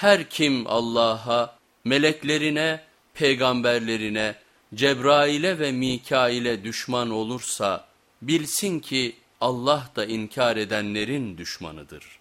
Her kim Allah'a, meleklerine, peygamberlerine, Cebrail'e ve Mikail'e düşman olursa bilsin ki Allah da inkar edenlerin düşmanıdır.''